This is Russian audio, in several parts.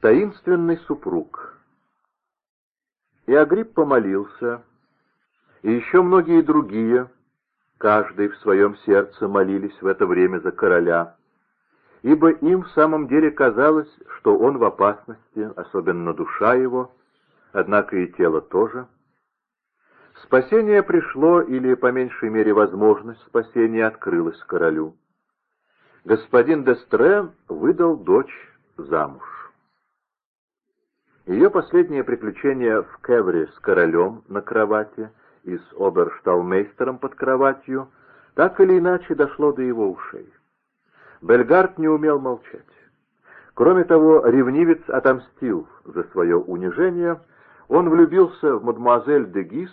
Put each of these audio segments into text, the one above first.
Таинственный супруг. И Агрипп помолился, и еще многие другие, каждый в своем сердце молились в это время за короля, ибо им в самом деле казалось, что он в опасности, особенно душа его, однако и тело тоже. Спасение пришло, или, по меньшей мере, возможность спасения открылась королю. Господин Дестре выдал дочь замуж. Ее последнее приключение в Кевре с королем на кровати и с обершталмейстером под кроватью так или иначе дошло до его ушей. Бельгард не умел молчать. Кроме того, ревнивец отомстил за свое унижение, он влюбился в мадемуазель де Гис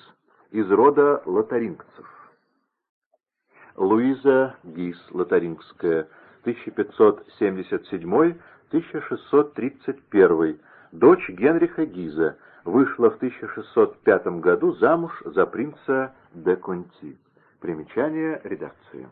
из рода лотарингцев. Луиза Гис, лотарингская, 1577-1631, дочь Генриха Гиза, вышла в 1605 году замуж за принца де Конти. Примечание редакции.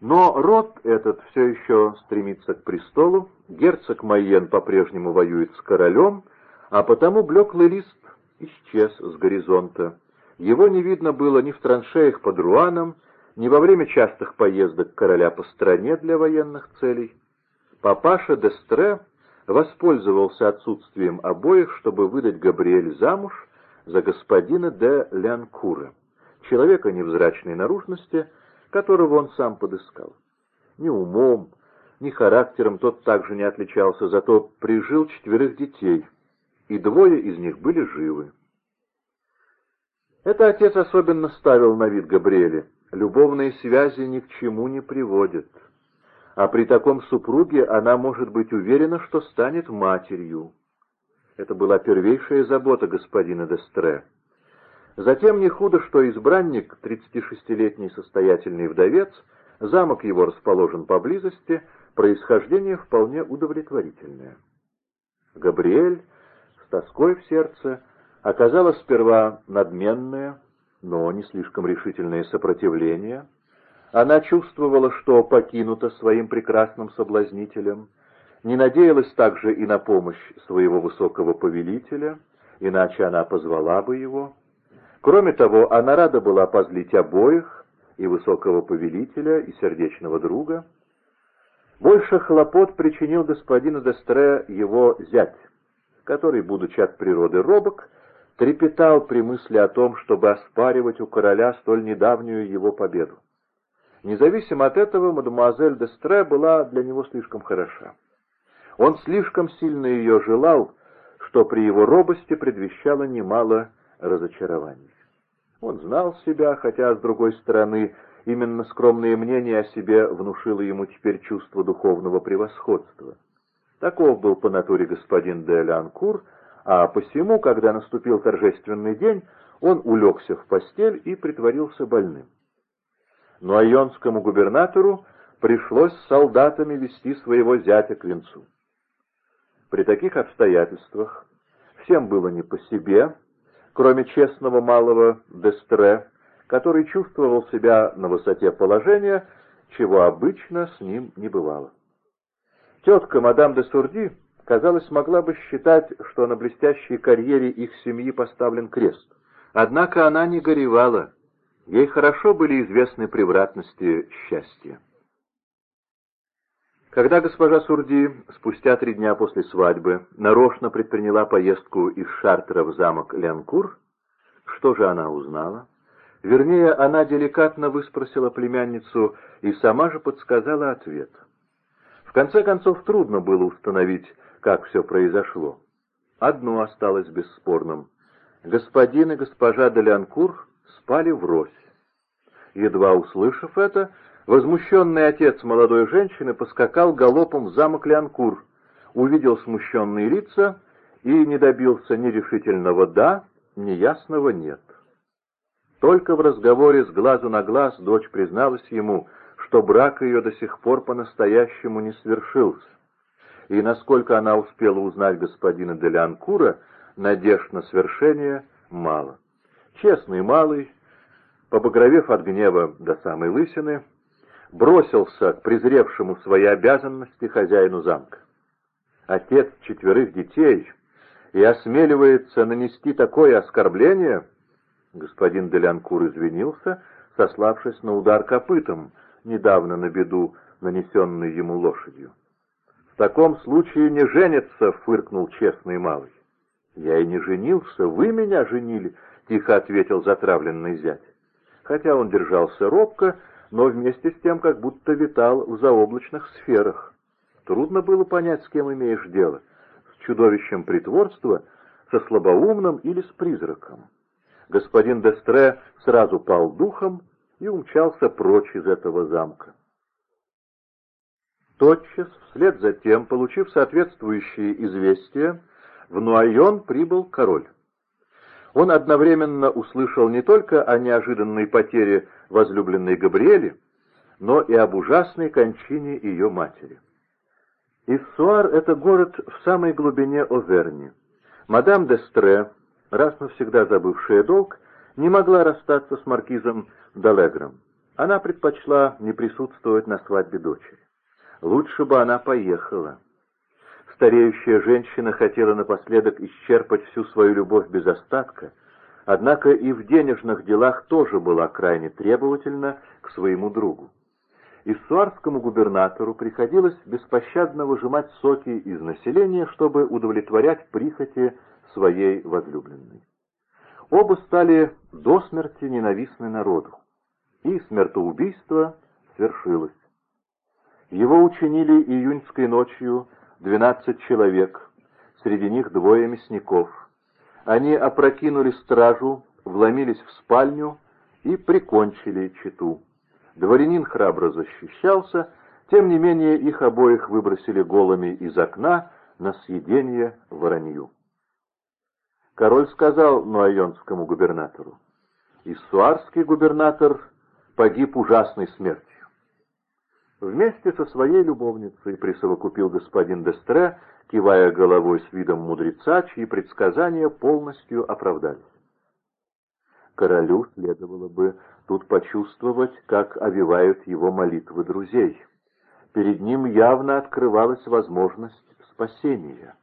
Но род этот все еще стремится к престолу, герцог Майен по-прежнему воюет с королем, а потому блеклый лист исчез с горизонта. Его не видно было ни в траншеях под Руаном, ни во время частых поездок короля по стране для военных целей. Папаша Дестре воспользовался отсутствием обоих, чтобы выдать Габриэль замуж за господина де Лянкура, человека невзрачной наружности, которого он сам подыскал. Ни умом, ни характером тот также не отличался, зато прижил четверых детей, и двое из них были живы. Это отец особенно ставил на вид Габриэле. Любовные связи ни к чему не приводят а при таком супруге она может быть уверена, что станет матерью. Это была первейшая забота господина Дестре. Затем не худо, что избранник, 36-летний состоятельный вдовец, замок его расположен поблизости, происхождение вполне удовлетворительное. Габриэль с тоской в сердце оказала сперва надменное, но не слишком решительное сопротивление — она чувствовала, что покинута своим прекрасным соблазнителем, не надеялась также и на помощь своего высокого повелителя, иначе она позвала бы его. Кроме того, она рада была позлить обоих, и высокого повелителя, и сердечного друга. Больше хлопот причинил господину Дестре его зять, который, будучи от природы робок, трепетал при мысли о том, чтобы оспаривать у короля столь недавнюю его победу. Независимо от этого, мадемуазель де Стре была для него слишком хороша. Он слишком сильно ее желал, что при его робости предвещало немало разочарований. Он знал себя, хотя, с другой стороны, именно скромное мнение о себе внушило ему теперь чувство духовного превосходства. Таков был по натуре господин де Леанкур, а посему, когда наступил торжественный день, он улегся в постель и притворился больным но айонскому губернатору пришлось с солдатами вести своего зятя к венцу. При таких обстоятельствах всем было не по себе, кроме честного малого Дестре, который чувствовал себя на высоте положения, чего обычно с ним не бывало. Тетка мадам де Сурди, казалось, могла бы считать, что на блестящей карьере их семьи поставлен крест. Однако она не горевала. Ей хорошо были известны превратности счастья. Когда госпожа Сурди, спустя три дня после свадьбы, нарочно предприняла поездку из Шартера в замок Ленкур, что же она узнала? Вернее, она деликатно выспросила племянницу и сама же подсказала ответ. В конце концов, трудно было установить, как все произошло. Одно осталось бесспорным. Господин и госпожа Делянкур спали врозь. Едва услышав это, возмущенный отец молодой женщины поскакал галопом в замок Леонкур, увидел смущенные лица и не добился ни решительного «да», ни ясного «нет». Только в разговоре с глазу на глаз дочь призналась ему, что брак ее до сих пор по-настоящему не свершился. И насколько она успела узнать господина Делянкура, надежд на свершение мало. Честный малый, побагровев от гнева до самой лысины, бросился к презревшему свои обязанности хозяину замка. отец четверых детей, и осмеливается нанести такое оскорбление, господин Делянкур извинился, сославшись на удар копытом, недавно на беду, нанесенную ему лошадью. «В таком случае не женится», — фыркнул честный малый. «Я и не женился, вы меня женили», — тихо ответил затравленный зять. Хотя он держался робко, но вместе с тем как будто витал в заоблачных сферах. Трудно было понять, с кем имеешь дело, с чудовищем притворства, со слабоумным или с призраком. Господин Дестре сразу пал духом и умчался прочь из этого замка. Тотчас, вслед за тем, получив соответствующие известия, в Нуайон прибыл король. Он одновременно услышал не только о неожиданной потере возлюбленной Габриэли, но и об ужасной кончине ее матери. Иссуар — это город в самой глубине Оверни. Мадам де Стре, раз навсегда забывшая долг, не могла расстаться с маркизом Далегром. Она предпочла не присутствовать на свадьбе дочери. Лучше бы она поехала. Стареющая женщина хотела напоследок исчерпать всю свою любовь без остатка, однако и в денежных делах тоже была крайне требовательна к своему другу. Иссуарскому губернатору приходилось беспощадно выжимать соки из населения, чтобы удовлетворять прихоти своей возлюбленной. Оба стали до смерти ненавистны народу, и смертоубийство свершилось. Его учинили июньской ночью двенадцать человек, среди них двое мясников. Они опрокинули стражу, вломились в спальню и прикончили читу. Дворянин храбро защищался, тем не менее их обоих выбросили голыми из окна на съедение воронью. Король сказал нуайонскому губернатору, «Иссуарский губернатор погиб ужасной смертью. Вместе со своей любовницей присовокупил господин Дестре, кивая головой с видом мудреца, чьи предсказания полностью оправдались. Королю следовало бы тут почувствовать, как овивают его молитвы друзей. Перед ним явно открывалась возможность спасения.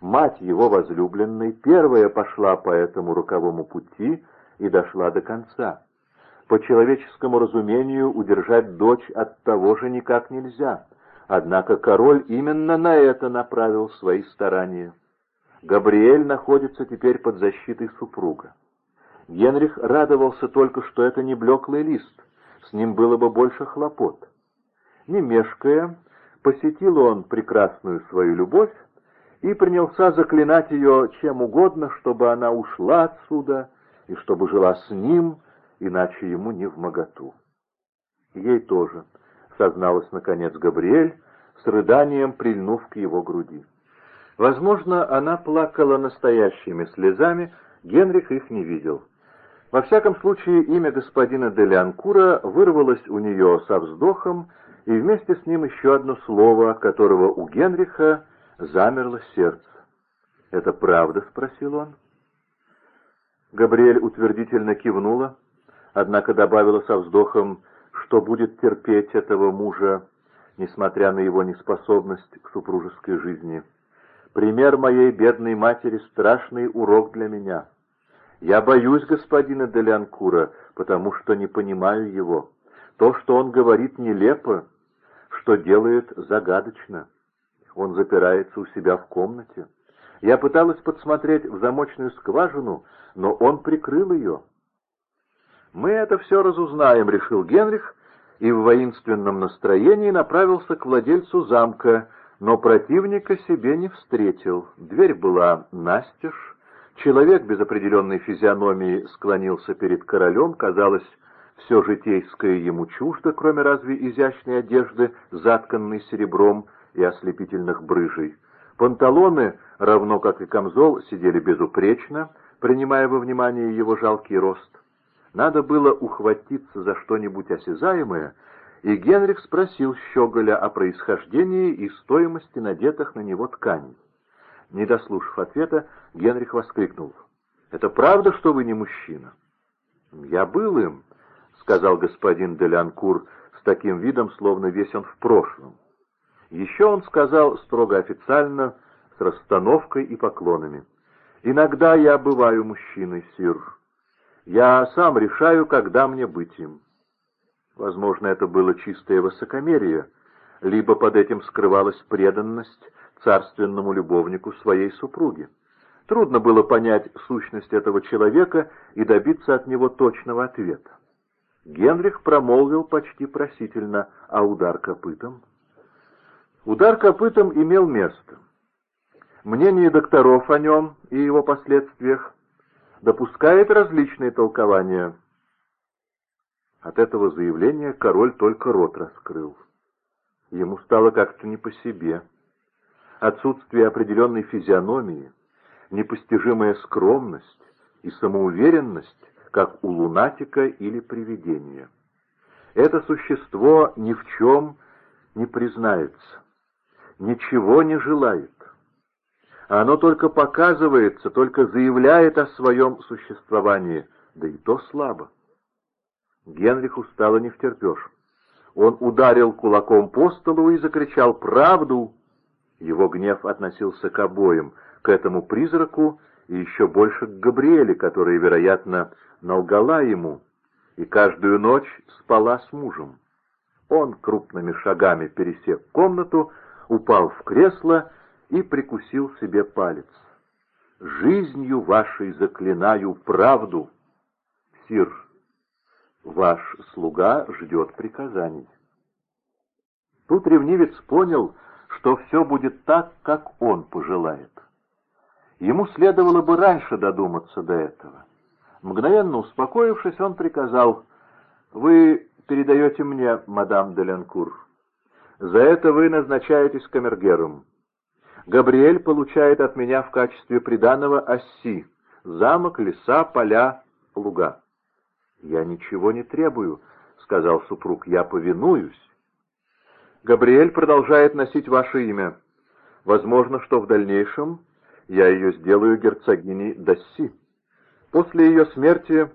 Мать его возлюбленной первая пошла по этому руковому пути и дошла до конца. По человеческому разумению удержать дочь от того же никак нельзя. Однако король именно на это направил свои старания. Габриэль находится теперь под защитой супруга. Генрих радовался только, что это не блеклый лист, с ним было бы больше хлопот. Не мешкая, посетил он прекрасную свою любовь и принялся заклинать ее чем угодно, чтобы она ушла отсюда и чтобы жила с ним, иначе ему не в моготу. Ей тоже, созналась наконец Габриэль, с рыданием прильнув к его груди. Возможно, она плакала настоящими слезами, Генрих их не видел. Во всяком случае, имя господина Делианкура вырвалось у нее со вздохом, и вместе с ним еще одно слово, которого у Генриха замерло сердце. «Это правда?» — спросил он. Габриэль утвердительно кивнула, однако добавила со вздохом, что будет терпеть этого мужа, несмотря на его неспособность к супружеской жизни. Пример моей бедной матери — страшный урок для меня. Я боюсь господина Делянкура, потому что не понимаю его. То, что он говорит, нелепо, что делает загадочно. Он запирается у себя в комнате. Я пыталась подсмотреть в замочную скважину, но он прикрыл ее. «Мы это все разузнаем», — решил Генрих, и в воинственном настроении направился к владельцу замка, но противника себе не встретил. Дверь была настежь, человек без определенной физиономии склонился перед королем, казалось, все житейское ему чуждо, кроме разве изящной одежды, затканной серебром и ослепительных брыжей. Панталоны, равно как и камзол, сидели безупречно, принимая во внимание его жалкий рост. Надо было ухватиться за что-нибудь осязаемое, и Генрих спросил Щеголя о происхождении и стоимости надетых на него тканей. Не дослушав ответа, Генрих воскликнул. «Это правда, что вы не мужчина?» «Я был им», — сказал господин Делянкур с таким видом, словно весь он в прошлом. Еще он сказал строго официально, с расстановкой и поклонами. «Иногда я бываю мужчиной, сир. Я сам решаю, когда мне быть им». Возможно, это было чистое высокомерие, либо под этим скрывалась преданность царственному любовнику своей супруги. Трудно было понять сущность этого человека и добиться от него точного ответа. Генрих промолвил почти просительно, а удар копытом? Удар копытом имел место. Мнение докторов о нем и его последствиях допускает различные толкования. От этого заявления король только рот раскрыл. Ему стало как-то не по себе. Отсутствие определенной физиономии, непостижимая скромность и самоуверенность, как у лунатика или привидения. Это существо ни в чем не признается, ничего не желает. Оно только показывается, только заявляет о своем существовании, да и то слабо. Генриху стало не втерпешь. Он ударил кулаком по столу и закричал «Правду!». Его гнев относился к обоим, к этому призраку и еще больше к Габриэле, которая, вероятно, налгала ему и каждую ночь спала с мужем. Он крупными шагами пересек комнату, упал в кресло и прикусил себе палец. «Жизнью вашей заклинаю правду, сир, ваш слуга ждет приказаний». Тут ревнивец понял, что все будет так, как он пожелает. Ему следовало бы раньше додуматься до этого. Мгновенно успокоившись, он приказал, «Вы передаете мне, мадам де Ленкур. За это вы назначаетесь камергером. Габриэль получает от меня в качестве приданого оси, замок, леса, поля, луга». «Я ничего не требую», — сказал супруг, — «я повинуюсь». «Габриэль продолжает носить ваше имя. Возможно, что в дальнейшем я ее сделаю герцогиней Дасси. После ее смерти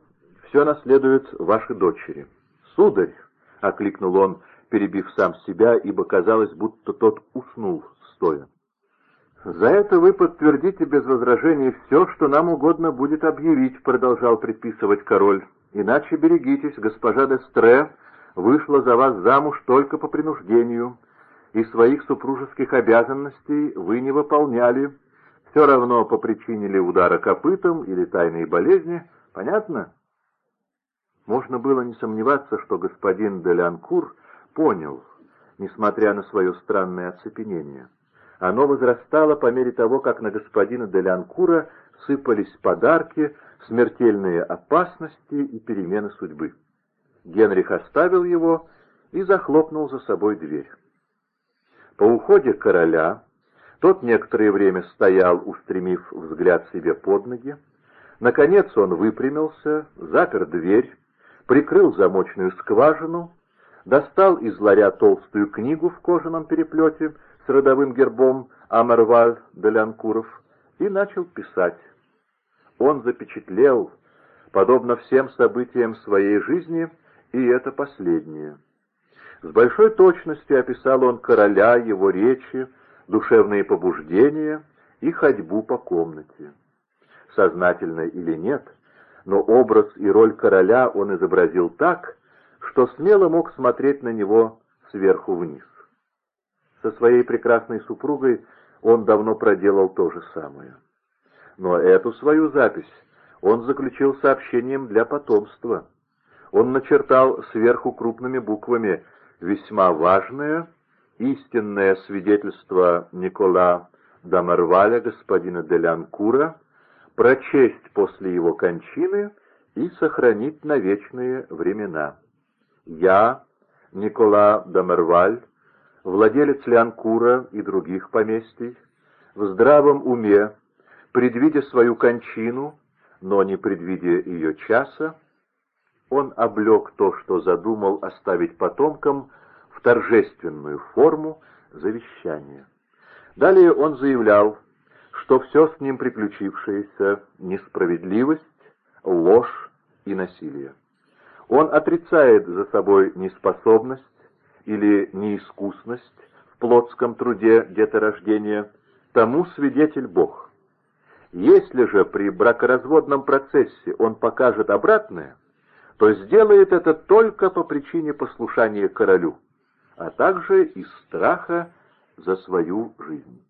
все наследует вашей дочери. Сударь, — окликнул он, перебив сам себя, ибо казалось, будто тот уснул стоя. «За это вы подтвердите без возражений все, что нам угодно будет объявить», — продолжал предписывать король. «Иначе берегитесь, госпожа Дестре вышла за вас замуж только по принуждению, и своих супружеских обязанностей вы не выполняли, все равно по причине ли удара копытом или тайной болезни. Понятно? Можно было не сомневаться, что господин Делянкур понял, несмотря на свое странное оцепенение. Оно возрастало по мере того, как на господина Делянкура сыпались подарки, смертельные опасности и перемены судьбы. Генрих оставил его и захлопнул за собой дверь. По уходе короля тот некоторое время стоял, устремив взгляд себе под ноги. Наконец он выпрямился, запер дверь, прикрыл замочную скважину, достал из ларя толстую книгу в кожаном переплете с родовым гербом Амарваль де Лянкуров и начал писать. Он запечатлел, подобно всем событиям своей жизни, и это последнее. С большой точностью описал он короля, его речи, душевные побуждения и ходьбу по комнате. Сознательно или нет, но образ и роль короля он изобразил так, что смело мог смотреть на него сверху вниз. Со своей прекрасной супругой он давно проделал то же самое. Но эту свою запись он заключил сообщением для потомства. Он начертал сверху крупными буквами «Весьма важное» истинное свидетельство Никола Дамарваля, господина Делянкура, прочесть после его кончины и сохранить на вечные времена. Я, Никола Дамарваль, владелец Лянкура и других поместий, в здравом уме, предвидя свою кончину, но не предвидя ее часа, он облег то, что задумал оставить потомкам, торжественную форму завещания. Далее он заявлял, что все с ним приключившееся — несправедливость, ложь и насилие. Он отрицает за собой неспособность или неискусность в плотском труде деторождения, тому свидетель Бог. Если же при бракоразводном процессе он покажет обратное, то сделает это только по причине послушания королю, а также из страха за свою жизнь.